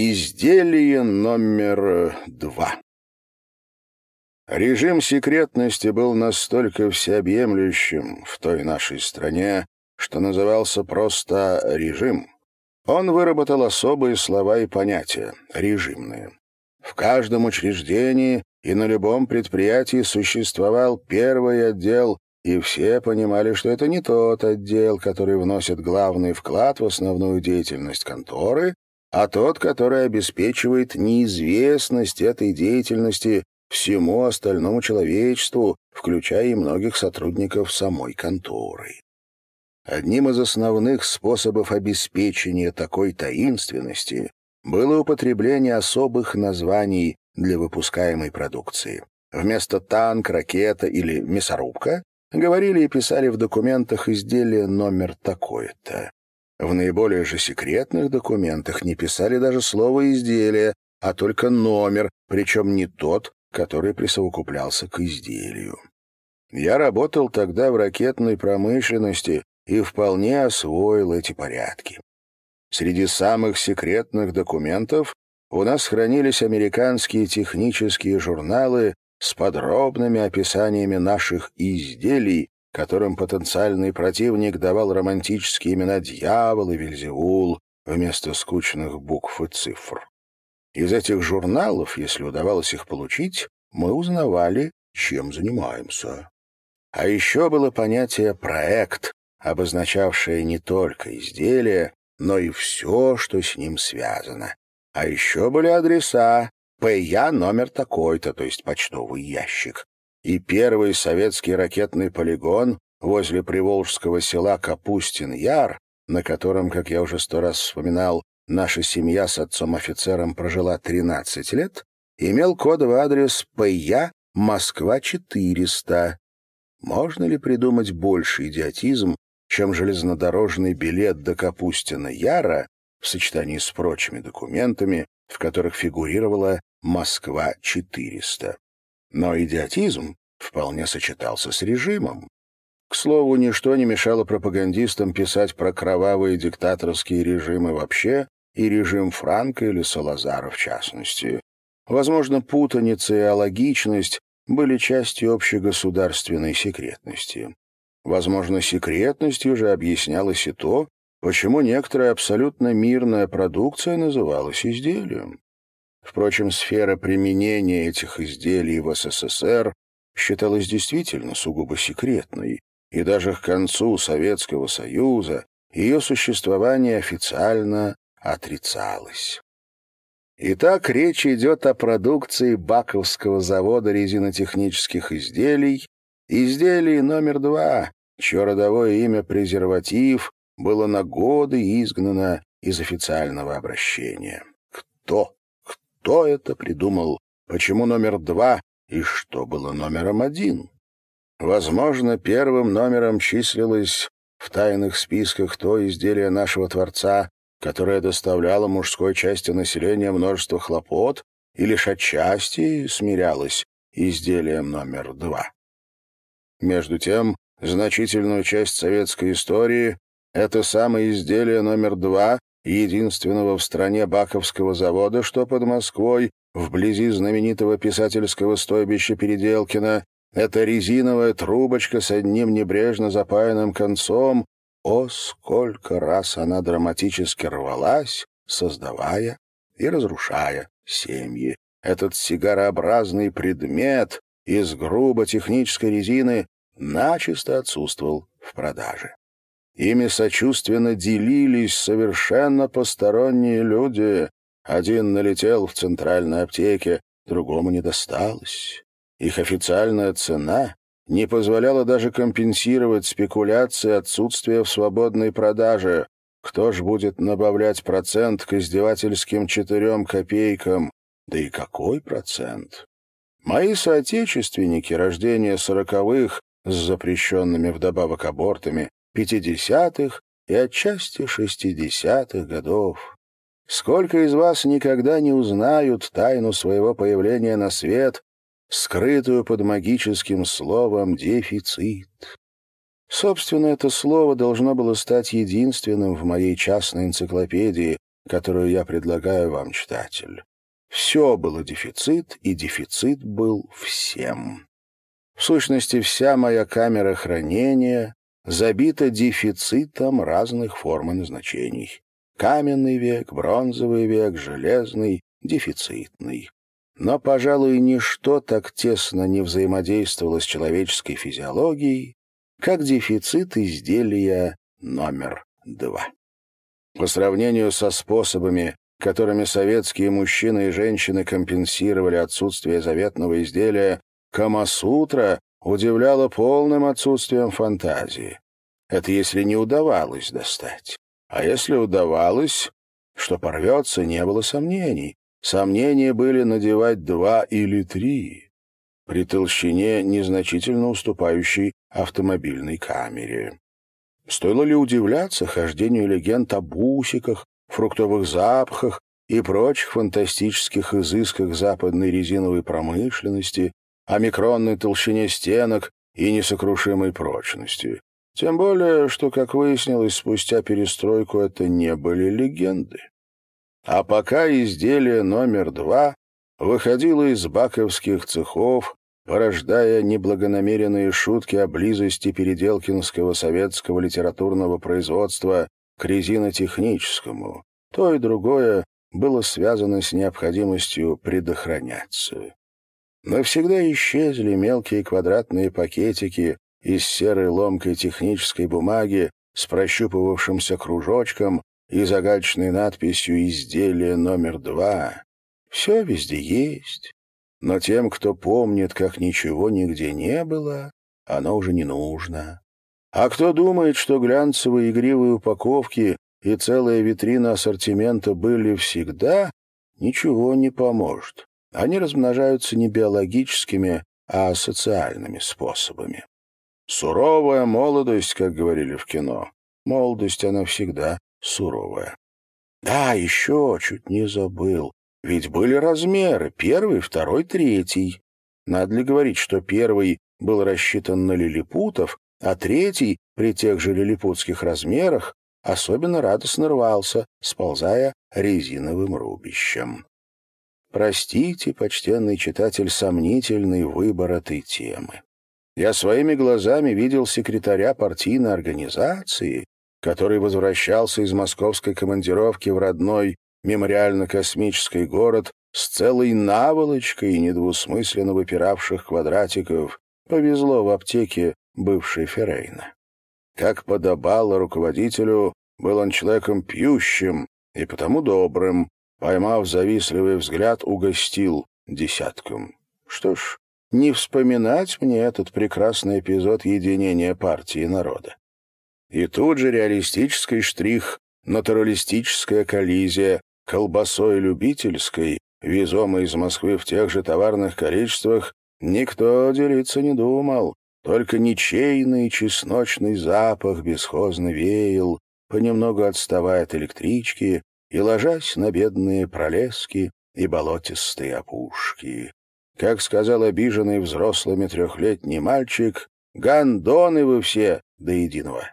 Изделие номер два. Режим секретности был настолько всеобъемлющим в той нашей стране, что назывался просто «режим». Он выработал особые слова и понятия — режимные. В каждом учреждении и на любом предприятии существовал первый отдел, и все понимали, что это не тот отдел, который вносит главный вклад в основную деятельность конторы, а тот, который обеспечивает неизвестность этой деятельности всему остальному человечеству, включая и многих сотрудников самой конторы. Одним из основных способов обеспечения такой таинственности было употребление особых названий для выпускаемой продукции. Вместо танк, ракета или мясорубка говорили и писали в документах изделие номер такое-то. В наиболее же секретных документах не писали даже слово «изделие», а только номер, причем не тот, который присовокуплялся к изделию. Я работал тогда в ракетной промышленности и вполне освоил эти порядки. Среди самых секретных документов у нас хранились американские технические журналы с подробными описаниями наших изделий, которым потенциальный противник давал романтические имена «Дьявол» и «Вельзевул» вместо скучных букв и цифр. Из этих журналов, если удавалось их получить, мы узнавали, чем занимаемся. А еще было понятие «проект», обозначавшее не только изделие, но и все, что с ним связано. А еще были адреса «ПЯ номер такой-то», то есть почтовый ящик, и первый советский ракетный полигон возле приволжского села Капустин-Яр, на котором, как я уже сто раз вспоминал, наша семья с отцом-офицером прожила 13 лет, имел кодовый адрес ПЯ Москва-400. Можно ли придумать больше идиотизм, чем железнодорожный билет до Капустина-Яра в сочетании с прочими документами, в которых фигурировала Москва-400? Но идиотизм вполне сочетался с режимом. К слову, ничто не мешало пропагандистам писать про кровавые диктаторские режимы вообще и режим Франка или Салазара в частности. Возможно, путаница и алогичность были частью общегосударственной секретности. Возможно, секретностью же объяснялось и то, почему некоторая абсолютно мирная продукция называлась изделием. Впрочем, сфера применения этих изделий в СССР считалась действительно сугубо секретной, и даже к концу Советского Союза ее существование официально отрицалось. Итак, речь идет о продукции Баковского завода резинотехнических изделий, изделии номер два, чье родовое имя «презерватив» было на годы изгнано из официального обращения. Кто? Кто это придумал? Почему номер два? И что было номером один? Возможно, первым номером числилось в тайных списках то изделие нашего Творца, которое доставляло мужской части населения множество хлопот и лишь отчасти смирялось изделием номер два. Между тем, значительную часть советской истории это самое изделие номер два единственного в стране Баковского завода, что под Москвой, вблизи знаменитого писательского стойбища Переделкина, эта резиновая трубочка с одним небрежно запаянным концом, о, сколько раз она драматически рвалась, создавая и разрушая семьи. Этот сигарообразный предмет из грубо технической резины начисто отсутствовал в продаже. Ими сочувственно делились совершенно посторонние люди. Один налетел в центральной аптеке, другому не досталось. Их официальная цена не позволяла даже компенсировать спекуляции отсутствия в свободной продаже. Кто ж будет набавлять процент к издевательским четырем копейкам? Да и какой процент? Мои соотечественники рождения сороковых с запрещенными вдобавок абортами 50-х и отчасти 60-х годов. Сколько из вас никогда не узнают тайну своего появления на свет, скрытую под магическим словом «дефицит». Собственно, это слово должно было стать единственным в моей частной энциклопедии, которую я предлагаю вам, читатель. Все было дефицит, и дефицит был всем. В сущности, вся моя камера хранения забита дефицитом разных форм и назначений. Каменный век, бронзовый век, железный, дефицитный. Но, пожалуй, ничто так тесно не взаимодействовало с человеческой физиологией, как дефицит изделия номер два. По сравнению со способами, которыми советские мужчины и женщины компенсировали отсутствие заветного изделия, Камасутра удивляла полным отсутствием фантазии. Это если не удавалось достать. А если удавалось, что порвется, не было сомнений. Сомнения были надевать два или три при толщине, незначительно уступающей автомобильной камере. Стоило ли удивляться хождению легенд о бусиках, фруктовых запахах и прочих фантастических изысках западной резиновой промышленности, о микронной толщине стенок и несокрушимой прочности. Тем более, что, как выяснилось, спустя перестройку это не были легенды. А пока изделие номер два выходило из баковских цехов, порождая неблагонамеренные шутки о близости переделкинского советского литературного производства к резинотехническому, то и другое было связано с необходимостью предохраняться. Навсегда исчезли мелкие квадратные пакетики из серой ломкой технической бумаги с прощупывавшимся кружочком и загадочной надписью «Изделие номер два». Все везде есть, но тем, кто помнит, как ничего нигде не было, оно уже не нужно. А кто думает, что глянцевые игривые упаковки и целая витрина ассортимента были всегда, ничего не поможет. Они размножаются не биологическими, а социальными способами. Суровая молодость, как говорили в кино. Молодость, она всегда суровая. Да, еще чуть не забыл. Ведь были размеры — первый, второй, третий. Надо ли говорить, что первый был рассчитан на лилипутов, а третий, при тех же лилипутских размерах, особенно радостно рвался, сползая резиновым рубищем. Простите, почтенный читатель, сомнительный выбор этой темы. Я своими глазами видел секретаря партийной организации, который возвращался из московской командировки в родной мемориально-космический город с целой наволочкой недвусмысленно выпиравших квадратиков, повезло в аптеке бывшей Феррейна. Как подобало руководителю, был он человеком пьющим и потому добрым, поймав завистливый взгляд, угостил десятком. Что ж, не вспоминать мне этот прекрасный эпизод единения партии народа. И тут же реалистический штрих, натуралистическая коллизия колбасой любительской, везомой из Москвы в тех же товарных количествах, никто делиться не думал. Только ничейный чесночный запах бесхозно веял, понемногу отставая от электрички и ложась на бедные пролески и болотистые опушки. Как сказал обиженный взрослыми трехлетний мальчик, «Гандоны вы все до единого!»